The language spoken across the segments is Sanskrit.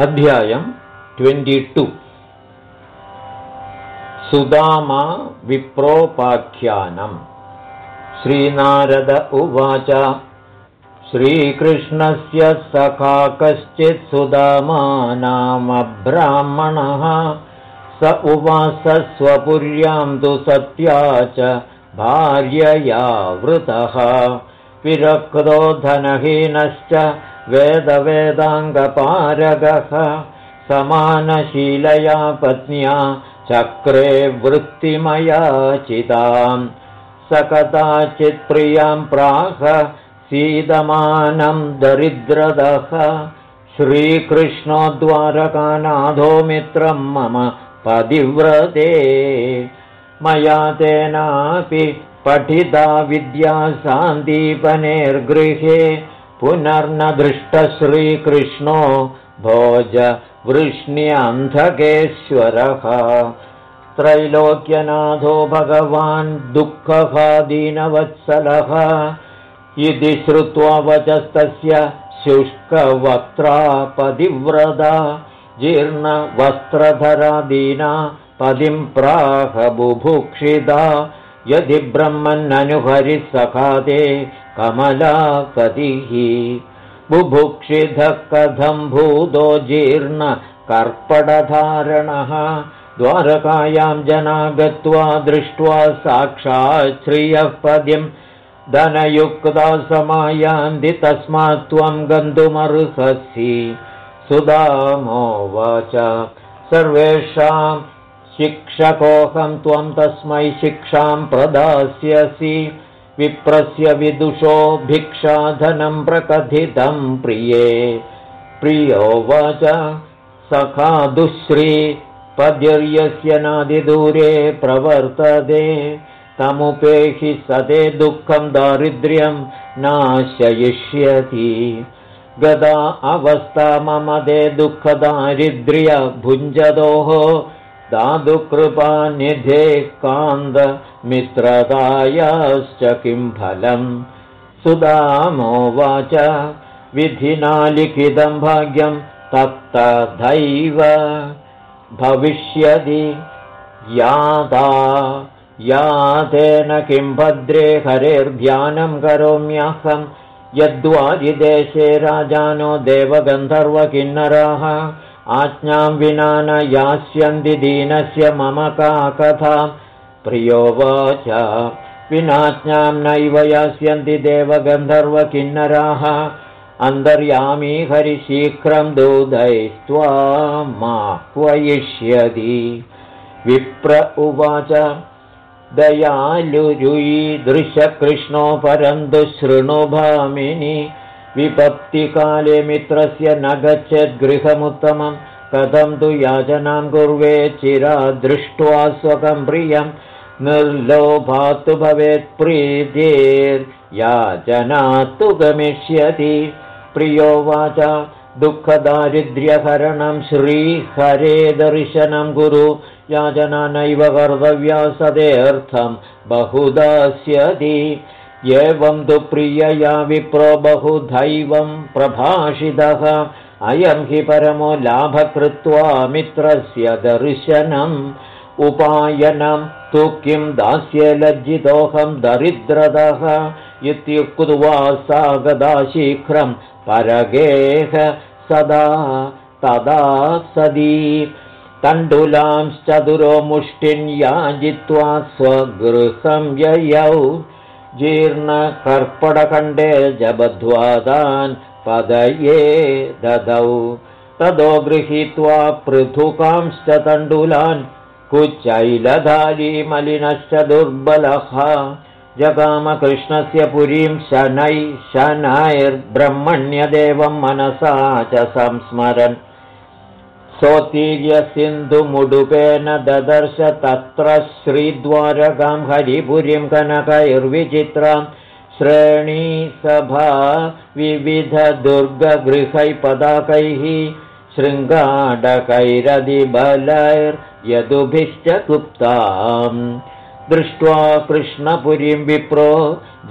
अध्यायम् ट्वेण्टि सुदामा विप्रोपाख्यानम्। श्रीनारद उवाच श्रीकृष्णस्य सखा कश्चित् सुदामा नाम ब्राह्मणः। स उवास स्वपुर्यां तु सत्या च भार्यया वृतः। विरक्तो धनहीनश्च वेदवेदाङ्गपारगः समानशीलया पत्न्या चक्रे वृत्तिमया चिताम् स कदाचित्प्रियां प्राह सीदमानं दरिद्रदः। श्रीकृष्णो द्वारकानाथो मित्रं मम पदिव्रते मया तेनापि पठिता विद्या सान्दीपनेर्गृहे पुनर्न दृष्टश्रीकृष्णो भोज वृष्ण्यन्धकेश्वरः। त्रैलोक्यनाथो भगवान् दुःखभादीनवत्सलः। इति श्रुत्वा वचस्तस्य शुष्कवक्त्रा पतिव्रता जीर्णवस्त्रधरादीना पदिं बुभुक्षिता यदि ब्रह्मन्ननुहरिः सखादे कमलापतिः बुभुक्षिधः कथं भूतो जीर्णकर्पटधारणः द्वारकायां जना गत्वा दृष्ट्वा साक्षात् श्रियः पदिं धनयुक्ता समायान्ति तस्मात् त्वं गन्तुमर्हसि। सुदामोवाच। सर्वेषां शिक्षकोऽहं त्वं तस्मै शिक्षां प्रदास्यसि विप्रस्य विदुषो भिक्षाधनं प्रकथितं प्रिये। प्रियोवाच सखा दुःश्री पद्यर्यस्य नादिदूरे प्रवर्तते। तमुपेहि सदे दुःखं दारिद्र्यं नाशयिष्यति। गदा अवस्था मम दे दुःखदारिद्र्यभुञ्जतोः दादुकृपानिधे कान्दमित्रतायाश्च किं फलम्? सुदामोवाच विधिना लिखितं भाग्यं तत्तथैव भविष्यति यादा यातेन किं भद्रे हरेर्ध्यानं करोम्यहं यद्वारिदेशे राजानो देवगन्धर्वकिन्नराः आज्ञां विना न यास्यन्ति दीनस्य मम का कथा। प्रियोवाच विनाज्ञां नैव यास्यन्ति देवगन्धर्वकिन्नराः अन्तर्यामी हरिशीघ्रं दूधैस्त्वामाह्वयिष्यति विप्र उवाच दयालुरुयीदृशकृष्णो परन्तु शृणुभामिनि विपत्तिकाले मित्रस्य न गच्छद्गृहमुत्तमं कथं तु याचनां कुर्वे चिरा दृष्ट्वा स्वकं प्रियं। निर्लोभात्तु भवेत् प्रीतेर्याचनात्तु गमिष्यति। प्रियोवाच दुःखदारिद्र्यहरणं श्रीहरे दर्शनं गुरु याचना नैव कर्तव्या सदेऽर्थं बहुदास्यति एवं तु प्रियया विप्रो बहुधैवं प्रभाषितः। अयं हि परमो लाभकृत्वा मित्रस्य दर्शनम्। उपायनं तु किं दास्ये लज्जितोऽहं दरिद्रदः इत्युक्त्वा सा गदा शीघ्रं परगेह सदा तदा सदी। तण्डुलांश्चतुरो मुष्टिन्याजित्वा स्वगृहं ययौ जीर्णकर्पडखण्डे जबध्वादान् पदये ददौ। तदो गृहीत्वा पृथुकांश्च तण्डुलान् कुच्चैलधारीमलिनश्च दुर्बलः। जगामकृष्णस्य पुरीं शनै शनैर्ब्रह्मण्यदेवं मनसा च संस्मरन् सोत्तीर्यसिन्धुमुडुपेन ददर्श तत्र श्रीद्वारकां हरिपुरीं कनकैर्विचित्रां। श्रेणीसभा विविधदुर्गगृहैपदाकैः शृङ्गाडकैरधिबलैर्यदुभिश्च गुप्ताम् दृष्ट्वा कृष्णपुरीं विप्रो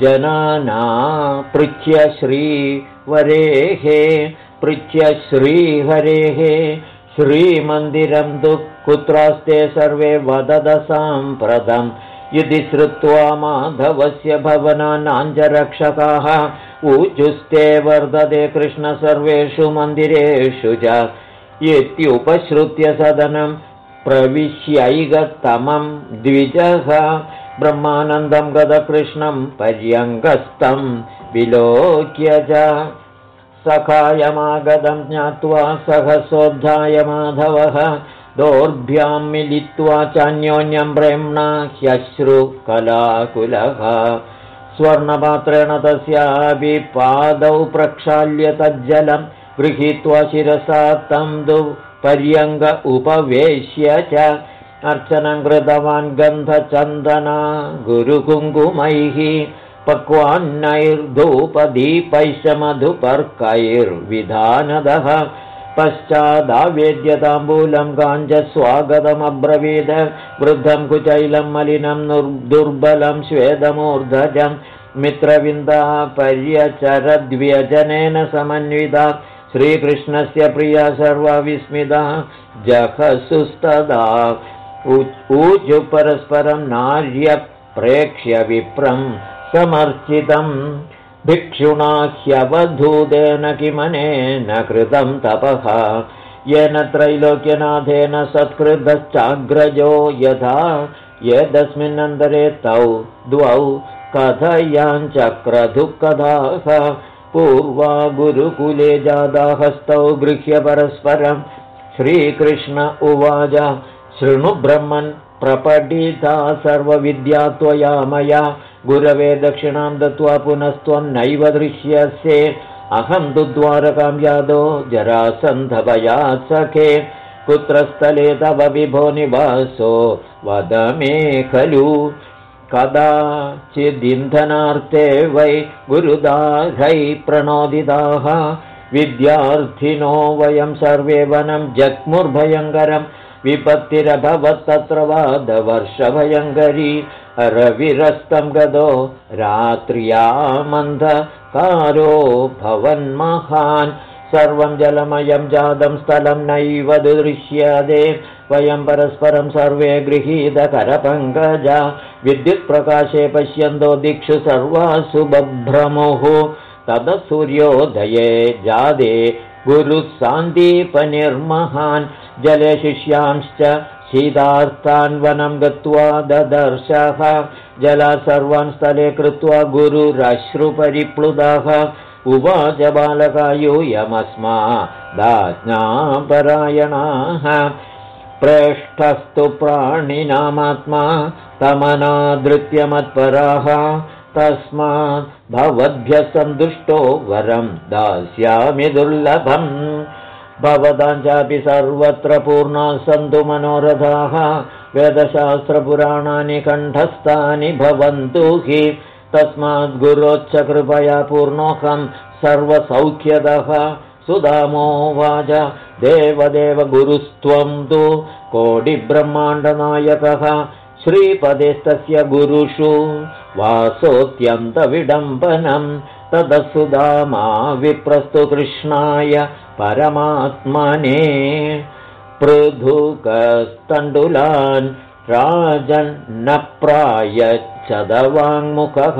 जनाना पृच्छ्य श्रीवरेः पृच्छ्य श्रीहरेः श्रीमन्दिरं तु कुत्रास्ते सर्वे वददसाम्प्रदम् इति श्रुत्वा माधवस्य भवनानाञ्जरक्षकाः ऊचुस्ते वर्धते कृष्ण सर्वेषु मन्दिरेषु च। इत्युपश्रुत्य सदनं प्रविश्यैगतमं द्विजः। ब्रह्मानन्दं गतकृष्णं पर्यङ्गस्तं विलोक्य च सखायमागतं ज्ञात्वा सहसोद्धाय माधवः दोर्भ्यां मिलित्वा चान्योन्यं प्रेम्णा ह्यश्रुकलाकुलः। स्वर्णपात्रेण तस्यापि पादौ प्रक्षाल्य तज्जलं गृहीत्वा शिरसा तं दु पर्यङ्ग उपवेश्य च अर्चनं कृतवान् गन्धचन्दना गुरुकुङ्कुमैः पक्वान्नैर्धूपदीपैश्च मधुपर्कैर्विधानदः पश्चादावेद्यताम्बूलं गाञ्जस्वागतमब्रवीद वृद्धं कुचैलं मलिनं दुर्बलं श्वेदमूर्धजं मित्रविन्दा पर्यचरद्व्यजनेन समन्विता श्रीकृष्णस्य प्रिया सर्वविस्मिता जखसुस्तदा ऊचु परस्परं नार्यप्रेक्ष्य विप्रं समर्चितम् भिक्षुणा ह्यवधूतेन किमनेन कृतं तपः। येन त्रैलोक्यनाथेन सत्कृतश्चाग्रजो यथा। यदस्मिन्नन्तरे तौ द्वौ कथयाञ्चक्रधुःकथाः पूर्वा गुरुकुले जादाहस्तौ गृह्य परस्परं। श्रीकृष्ण उवाच शृणुब्रह्मन् प्रपठिता सर्वविद्या त्वया मया। गुरवे दक्षिणां दत्त्वा पुनस्त्वं नैव दृश्यसे। अहं तु द्वारकां यादो जरासन्धभयात् सखे। कुत्रस्थले तव विभो निवासो वद मे खलु। कदाचिदिन्धनार्थे वै गुरुदाहै प्रणोदिताः। विद्यार्थिनो वयं सर्वे वनं जग्मुर्भयङ्करं विपत्तिरभवत्तत्र वादवर्षभयङ्करी रविरस्तं गदो रात्र्यामन्धकारो भवन्महान्। सर्वं जलमयं जातं स्थलं नैव दृश्यते वयं परस्परं सर्वे गृहीतकरपङ्कजा। विद्युत्प्रकाशे पश्यन्तो दिक्षु सर्वासु बभ्रमुः। तद सूर्योदये जादे गुरुः सान्दीपनिर्महान् जले शिष्यांश्च शीतार्थान् वनं गत्वा ददर्शः। जला सर्वान् स्थले कृत्वा गुरुरश्रुपरिप्लुतः। उवाच बालकायूयमस्मा दाज्ञापरायणाः। प्रेष्ठस्तु प्राणिनामात्मा तमनादृत्यमत्पराः तस्मात् भवद्भ्यः सन्तुष्टो वरं दास्यामि दुर्लभम्। भवतां चापि सर्वत्र पूर्णा सन्तु मनोरथाः। वेदशास्त्रपुराणानि कण्ठस्थानि भवन्तु हि। तस्माद् कृपया पूर्णोऽहं सर्वसौख्यतः। सुधामोवाच देवदेव गुरुस्त्वं तु कोटिब्रह्माण्डनायकः श्रीपदेस्तस्य गुरुषु वासोऽत्यन्तविडम्बनम् तदसुधामा विप्रस्तु कृष्णाय परमात्मने पृथुकस्तण्डुलान् राजन्न प्रायच्छदवाङ्मुखः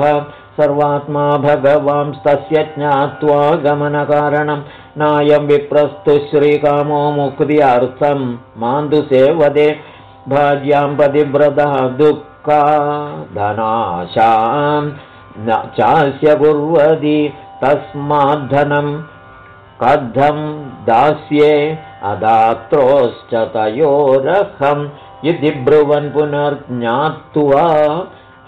सर्वात्मा भगवांस्तस्य ज्ञात्वा गमनकारणं नायं विप्रस्तु श्रीकामो मुक्त्यार्थं मान्दुसेवदे भाज्यां पतिव्रतः दुःखा धनाशाम् न चास्य कुर्वति तस्माद्धनं कथं दास्ये अदात्रोश्च तयोरहम् इति ब्रुवन् पुनर्ज्ञात्वा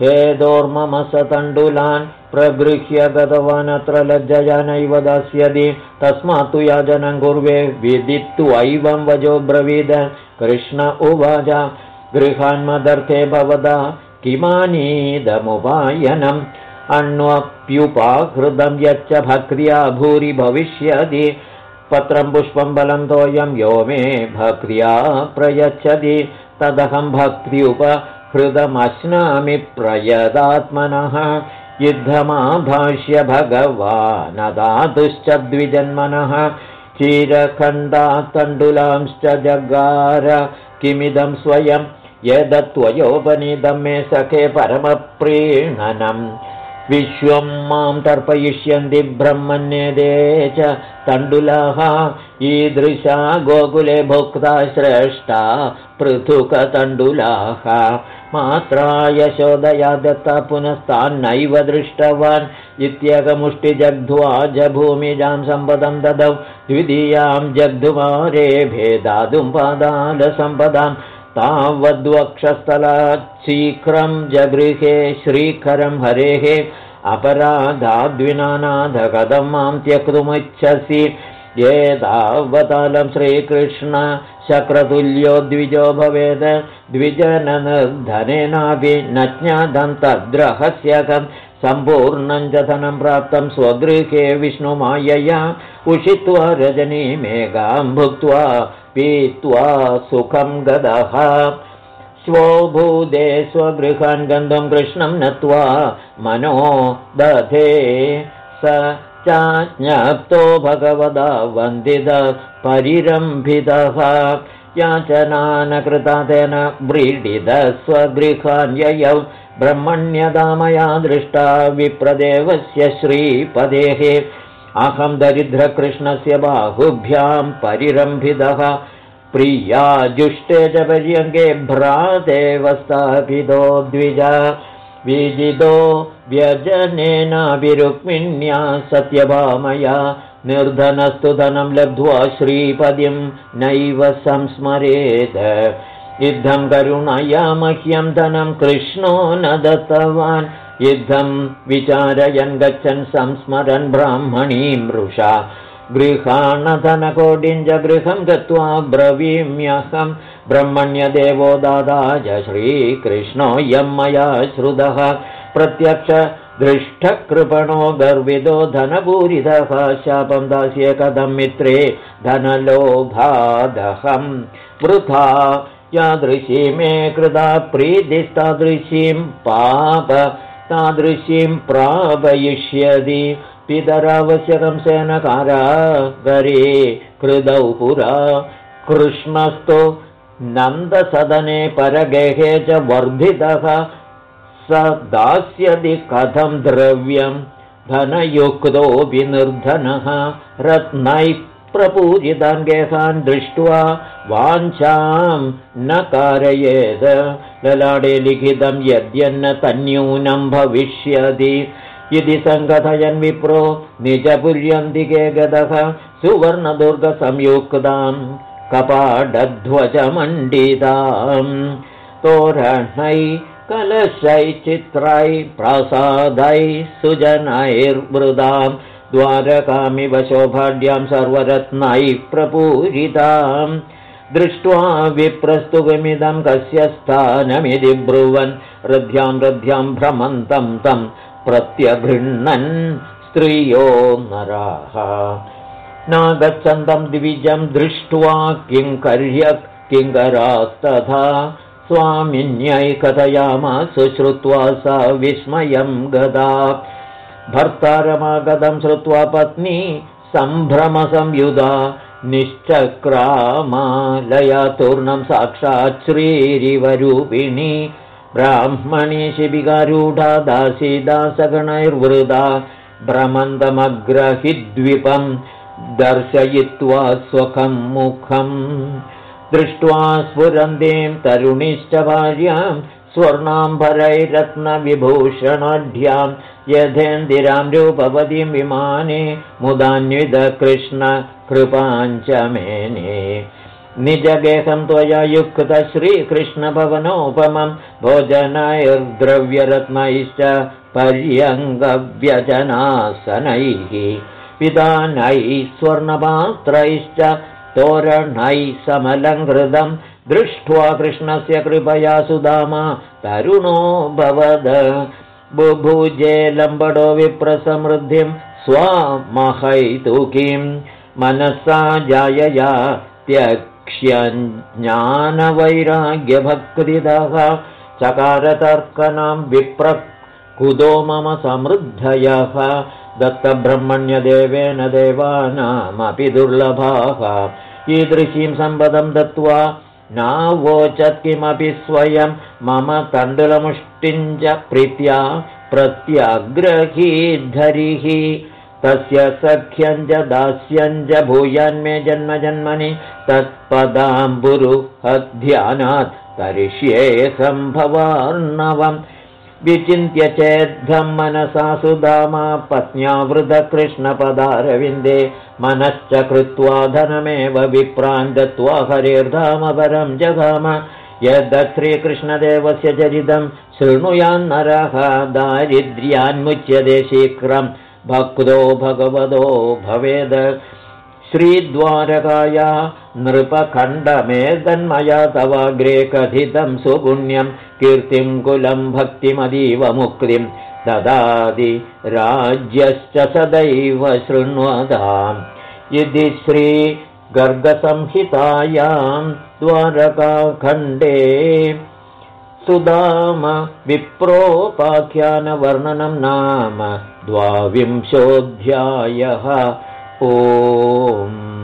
हेदोर्ममसतण्डुलान् प्रगृह्य गतवान् अत्र लज्जया नैव दास्यति। तस्मात् तु याजनं कुर्वे विदित्वैवं वजो ब्रवीद। कृष्ण उवाच गृहान्मदर्थे भवदा किमानीदमुपायनम्? अन्वप्युपाहृदं यच्च भक्र्या भूरि भविष्यति। पत्रं पुष्पं बलं तोयं यो मे भक्र्या प्रयच्छति। तदहं भक्त्युपहृदमश्नामि प्रयदात्मनः युद्धमाभाष्य भगवानदातुश्च द्विजन्मनः। चिरखण्डा जगार। किमिदं स्वयं यदत्वयोपनीतं मे सखे परमप्रीणनम् विश्वं मां तर्पयिष्यन्ति ब्रह्मण्यदे च तण्डुलाः। ईदृशा गोकुले भोक्ता श्रेष्ठा पृथुकतण्डुलाः मात्रा यशोदया दत्ता पुनस्तान्नैव दृष्टवान्। इत्येकमुष्टिजग्ध्वा जभूमिजां सम्पदं ददौ। द्वितीयां जग्धुमारे भेदातुं पादालसम्पदाम् तावद्वक्षस्थलात् शीघ्रं जगृहे श्रीकरं हरेः। अपराधाद्विनानाधकथं मां त्यक्तुमिच्छसि ये तावतालं श्रीकृष्ण शक्रतुल्यो द्विजो भवेद। द्विजनधनेनापि न ज्ञातं तद्रहस्यकं सम्पूर्णं च धनं प्राप्तं स्वगृहे विष्णुमायया। उषित्वा रजनीमेघां भुक्त्वा पीत्वा सुखं गदः। स्वभूदे स्वगृहान् गन्धं कृष्णं नत्वा मनो दधे। स चाज्ञप्तो भगवदा वन्दित परिरम्भितः। याचनान कृतातेन व्रीडित स्वगृहान् ययौ ब्रह्मण्यदामया दृष्टा विप्रदेवस्य श्रीपदेः। अहं दरिद्रकृष्णस्य बाहुभ्यां परिरम्भितः। प्रिया जुष्टे च पर्यङ्गे भ्रातेव स्थापितो द्विज विजितो व्यजनेनाभिरुक्मिण्या सत्यभामया निर्धनस्तु धनं लब्ध्वा श्रीपदिं नैव संस्मरेत्। युद्धं करुणया मह्यं धनं कृष्णो न दत्तवान्। युद्धं विचारयन् गच्छन् संस्मरन् ब्राह्मणी मृषा गृहाणधनकोटिञ्च गृहं गत्वा ब्रवीम्यहं ब्रह्मण्यदेवो दादाय श्रीकृष्णोऽयं मया श्रुतः। प्रत्यक्ष दृष्टकृपणो गर्वितो धनपूरितः। शापं दास्ये कथं मित्रे धनलोभादहं। वृथा यादृशी मे कृता प्रीतिस्तादृशीं पाप तादृशीं प्रापयिष्यति पितरावश्यकं सेनकारागरे कृदौ पुरा। कृष्णस्तु नन्दसदने परगेहे च वर्धितः। स दास्यति कथं द्रव्यं धनयुक्तोऽपि निर्धनः रत्नैः प्रपूजितान् गेहान् दृष्ट्वा वाञ्छां न कारयेत् ललाडे लिखितं यद्यन्न तन्यूनं भविष्यति इति सङ्कथयन् विप्रो निजपुर्यन्तिके गतः सुवर्णदुर्गसंयुक्तां कपाडध्वजमण्डिताम् तोरणै कलशैचित्रै प्रसादै सुजनैर्वृदाम्। द्वारकामिव शोभाढ्यां सर्वरत्नैः प्रपूरिताम्। दृष्ट्वा विप्रस्तुगमिदं कस्य स्थानमिति ब्रुवन्। रथ्यां रथ्यां भ्रमन्तं तं प्रत्यगृह्णन् स्त्रियो नराः। नागच्छन्तं द्विजं दृष्ट्वा किङ्कर्य किङ्करास्तथा स्वामिन्यै कथयामासु श्रुत्वा सा विस्मयं गदा। भर्तारमागतं श्रुत्वा पत्नी सम्भ्रमसंयुधा निश्चक्रामालयातूर्णं साक्षात् श्रीरिवरूपिणी ब्राह्मणी शिबिकारूढा दासीदासगणैर्वृदा भ्रमन्दमग्रहिद्विपं दर्शयित्वा स्वखं मुखम् दृष्ट्वा स्फुरन्तीं तरुणीश्च भार्यां स्वर्णाम्बरैरत्नविभूषणाढ्यां यथेन्दिरां रूपवतीं विमाने मुदान्वितकृष्णकृपाञ्चमेने निजगेहं त्वया युक्तश्रीकृष्णभवनोपमं भोजनैर्द्रव्यरत्नैश्च पर्यङ्गव्यजनासनैः पितानैः स्वर्णपात्रैश्च तोरणैः समलङ्कृतं दृष्ट्वा कृष्णस्य कृपया सुदामा तरुणो भवद। बुभुजे लम्बडो विप्रसमृद्धिं स्वमहैतुकीं मनसा जायया त्यक्ष्यज्ञानवैराग्यभक्तिदः चकारतर्कनं विप्र कुतो मम समृद्धयः दत्तब्रह्मण्यदेवेन देवानामपि दुर्लभाः ईदृशीं सम्पदं दत्त्वा नावोचत् किमपि स्वयं मम तण्डुलमुष्टिञ्च प्रीत्या प्रत्याग्रहीद्धरिः तस्य सख्यञ्च दास्यञ्च भूयान्मे जन्मजन्मनि तत्पदाम्बुरुहध्यानात् करिष्ये सम्भवार्णवम्। विचिन्त्य चेद्धं मनसा सुदामा पत्न्यावृतकृष्णपदारविन्दे मनश्च कृत्वा धनमेव विप्रान् दत्त्वा हरेर्धामपरं जगाम। यद् चरितं शृणुयान्नरः दारिद्र्यान्मुच्यते शीघ्रं भक्तो भगवतो भवेद। श्रीद्वारकाया नृपखण्डमेतन्मया तवाग्रे कथितं सुपुण्यं कीर्तिं कुलं भक्तिमतीव मुक्तिं ददाति राज्यश्च सदैव शृण्वताम्। इति श्रीगर्गसंहितायां द्वारकाखण्डे सुदाम विप्रोपाख्यानवर्णनं नाम द्वाविंशोऽध्यायः ओम्